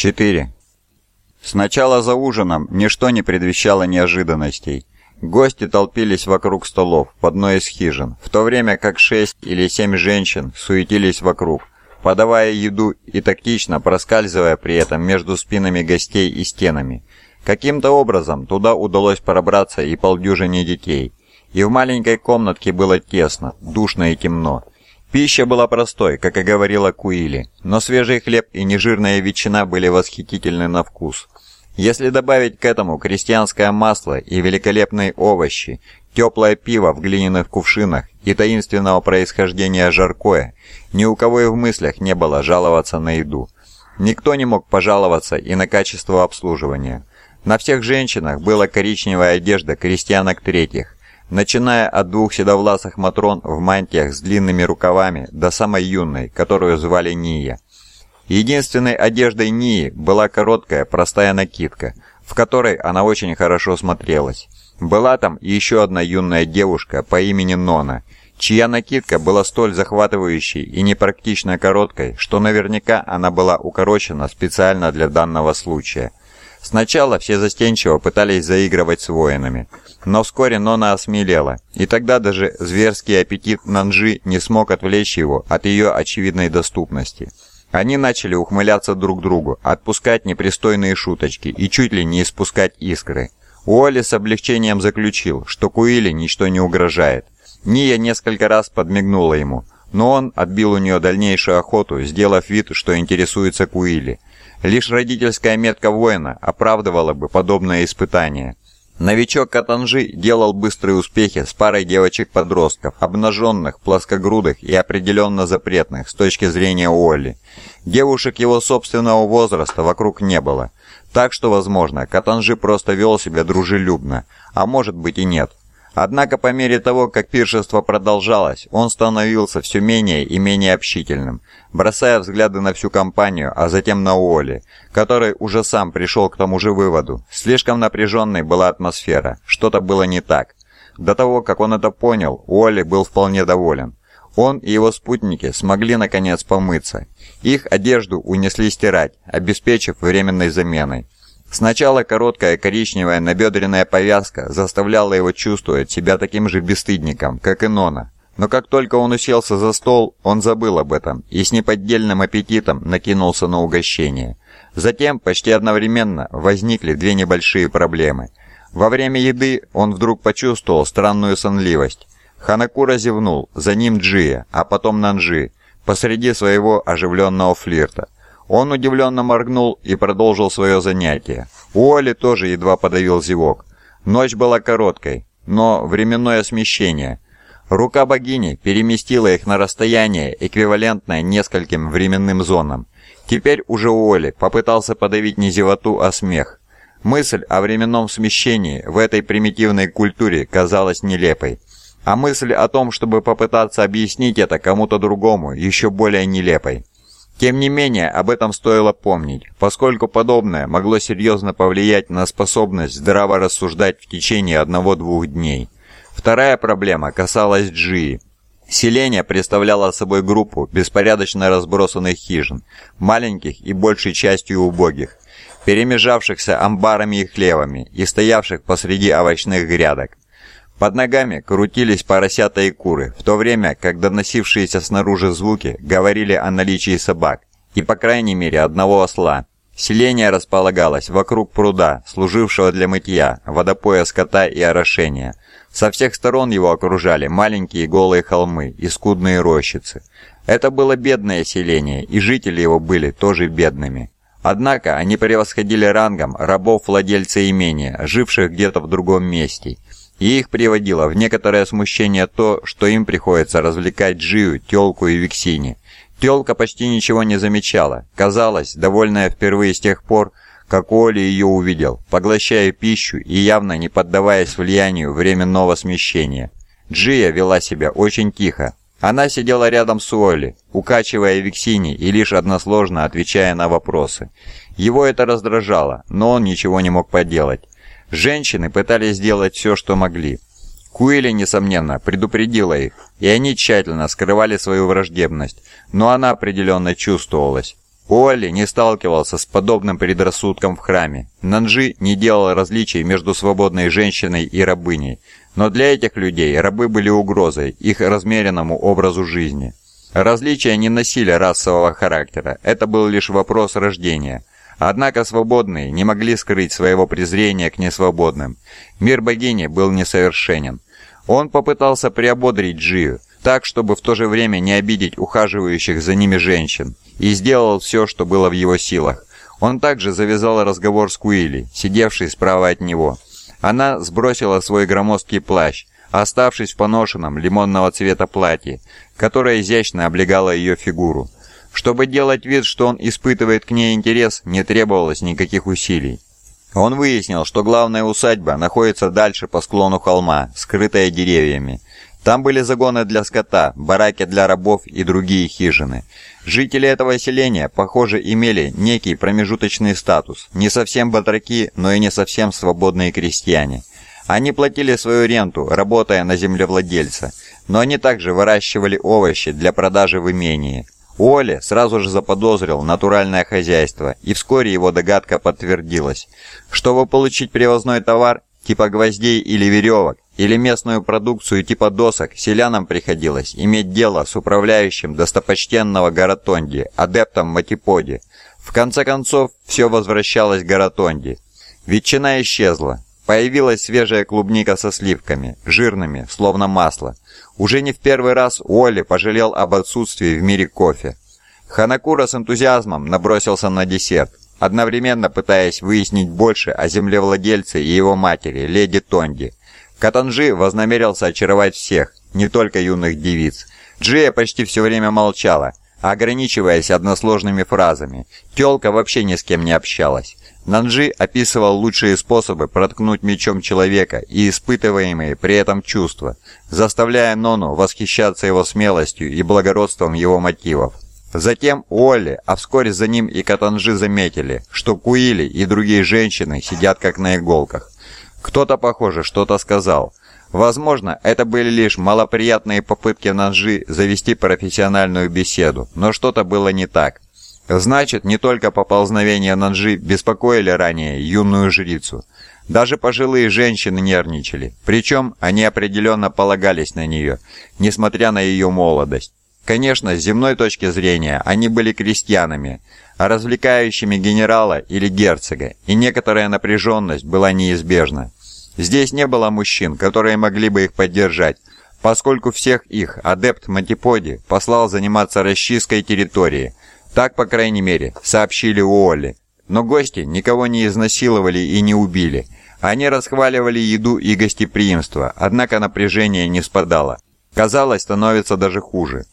4. Сначала за ужином ничто не предвещало неожиданностей. Гости толпились вокруг столов в одной из хижин, в то время как шесть или семь женщин суетились вокруг, подавая еду и тактично проскальзывая при этом между спинами гостей и стенами. Каким-то образом туда удалось пробраться и полдюжине детей. И в маленькой комнатке было тесно, душно и темно. Пища была простой, как и говорила Куили, но свежий хлеб и нежирная ветчина были восхитительны на вкус. Если добавить к этому крестьянское масло и великолепные овощи, теплое пиво в глиняных кувшинах и таинственного происхождения жаркое, ни у кого и в мыслях не было жаловаться на еду. Никто не мог пожаловаться и на качество обслуживания. На всех женщинах была коричневая одежда крестьянок третьих, начиная от двух седовласых матрон в мантиях с длинными рукавами до самой юной, которую звали Ния. Единственной одеждой Нии была короткая, простая накидка, в которой она очень хорошо смотрелась. Была там еще одна юная девушка по имени Нона, чья накидка была столь захватывающей и непрактично короткой, что наверняка она была укорочена специально для данного случая. Сначала все застенчиво пытались заигрывать с воинами, но вскоре Нона осмелела, и тогда даже зверский аппетит Нанжи не смог отвлечь его от ее очевидной доступности. Они начали ухмыляться друг другу, отпускать непристойные шуточки и чуть ли не испускать искры. Уолли с облегчением заключил, что Куиле ничто не угрожает. Ния несколько раз подмигнула ему, но он отбил у нее дальнейшую охоту, сделав вид, что интересуется Куили. Лишь родительская метка воина оправдывала бы подобное испытание. Новичок Катанжи делал быстрые успехи с парой девочек-подростков, обнаженных, плоскогрудых и определенно запретных с точки зрения Уолли. Девушек его собственного возраста вокруг не было, так что, возможно, Катанжи просто вел себя дружелюбно, а может быть и нет. Однако по мере того, как пиршество продолжалось, он становился все менее и менее общительным, бросая взгляды на всю компанию, а затем на Уолли, который уже сам пришел к тому же выводу. Слишком напряженной была атмосфера, что-то было не так. До того, как он это понял, Уолли был вполне доволен. Он и его спутники смогли наконец помыться. Их одежду унесли стирать, обеспечив временной заменой. Сначала короткая коричневая набедренная повязка заставляла его чувствовать себя таким же бесстыдником, как и Нона. Но как только он уселся за стол, он забыл об этом и с неподдельным аппетитом накинулся на угощение. Затем, почти одновременно, возникли две небольшие проблемы. Во время еды он вдруг почувствовал странную сонливость. Ханакура зевнул, за ним Джия, а потом Нанджи, посреди своего оживленного флирта – он удивленно моргнул и продолжил свое занятие. Уолли тоже едва подавил зевок. Ночь была короткой, но временное смещение. Рука богини переместила их на расстояние, эквивалентное нескольким временным зонам. Теперь уже Уолли попытался подавить не зевоту, а смех. Мысль о временном смещении в этой примитивной культуре казалась нелепой. А мысль о том, чтобы попытаться объяснить это кому-то другому, еще более нелепой. Тем не менее, об этом стоило помнить, поскольку подобное могло серьезно повлиять на способность здраво рассуждать в течение одного-двух дней. Вторая проблема касалась Джии. Селение представляло собой группу беспорядочно разбросанных хижин, маленьких и большей частью убогих, перемежавшихся амбарами и хлевами и стоявших посреди овощных грядок. Под ногами крутились поросята и куры, в то время как доносившиеся снаружи звуки говорили о наличии собак и, по крайней мере, одного осла. Селение располагалось вокруг пруда, служившего для мытья, водопоя скота и орошения. Со всех сторон его окружали маленькие голые холмы и скудные рощицы. Это было бедное селение, и жители его были тоже бедными. Однако они превосходили рангом рабов владельца имения, живших где-то в другом месте – и их приводило в некоторое смущение то, что им приходится развлекать Джию, Тёлку и Виксини. Тёлка почти ничего не замечала, казалось, довольная впервые с тех пор, как Оли ее увидел, поглощая пищу и явно не поддаваясь влиянию временного смещения. Джия вела себя очень тихо. Она сидела рядом с Оли, укачивая Виксини и лишь односложно отвечая на вопросы. Его это раздражало, но он ничего не мог поделать. Женщины пытались сделать все, что могли. Куэли, несомненно, предупредила их, и они тщательно скрывали свою враждебность, но она определенно чувствовалась. Уолли не сталкивался с подобным предрассудком в храме. Нанжи не делал различий между свободной женщиной и рабыней. Но для этих людей рабы были угрозой их размеренному образу жизни. Различия не носили расового характера, это был лишь вопрос рождения. Однако свободные не могли скрыть своего презрения к несвободным. Мир богини был несовершенен. Он попытался приободрить Джию, так, чтобы в то же время не обидеть ухаживающих за ними женщин, и сделал все, что было в его силах. Он также завязал разговор с Куилли, сидевшей справа от него. Она сбросила свой громоздкий плащ, оставшись в поношенном лимонного цвета платье, которое изящно облегало ее фигуру. Чтобы делать вид, что он испытывает к ней интерес, не требовалось никаких усилий. Он выяснил, что главная усадьба находится дальше по склону холма, скрытая деревьями. Там были загоны для скота, бараки для рабов и другие хижины. Жители этого селения, похоже, имели некий промежуточный статус. Не совсем батраки, но и не совсем свободные крестьяне. Они платили свою ренту, работая на землевладельца, но они также выращивали овощи для продажи в имении. Оли сразу же заподозрил натуральное хозяйство, и вскоре его догадка подтвердилась. Чтобы получить привозной товар, типа гвоздей или веревок, или местную продукцию типа досок, селянам приходилось иметь дело с управляющим достопочтенного Гаратонди, адептом Матиподи. В конце концов, все возвращалось к Гаратонди. Ветчина исчезла. Появилась свежая клубника со сливками, жирными, словно масло. Уже не в первый раз Уолли пожалел об отсутствии в мире кофе. Ханакура с энтузиазмом набросился на десерт, одновременно пытаясь выяснить больше о землевладельце и его матери, леди Тонди. Катанжи вознамерился очаровать всех, не только юных девиц. Джия почти все время молчала, ограничиваясь односложными фразами. Тёлка вообще ни с кем не общалась. Нанджи описывал лучшие способы проткнуть мечом человека и испытываемые при этом чувства, заставляя Нону восхищаться его смелостью и благородством его мотивов. Затем Уолли, а вскоре за ним и Катанжи заметили, что Куили и другие женщины сидят как на иголках. Кто-то, похоже, что-то сказал. Возможно, это были лишь малоприятные попытки Нанжи завести профессиональную беседу, но что-то было не так. Значит, не только поползновения Нанжи беспокоили ранее юную жрицу. Даже пожилые женщины нервничали, причем они определенно полагались на нее, несмотря на ее молодость. Конечно, с земной точки зрения они были крестьянами, а развлекающими генерала или герцога, и некоторая напряженность была неизбежна. Здесь не было мужчин, которые могли бы их поддержать, поскольку всех их адепт Матиподи послал заниматься расчисткой территории – так, по крайней мере, сообщили Уолли. Но гости никого не изнасиловали и не убили. Они расхваливали еду и гостеприимство, однако напряжение не спадало. Казалось, становится даже хуже.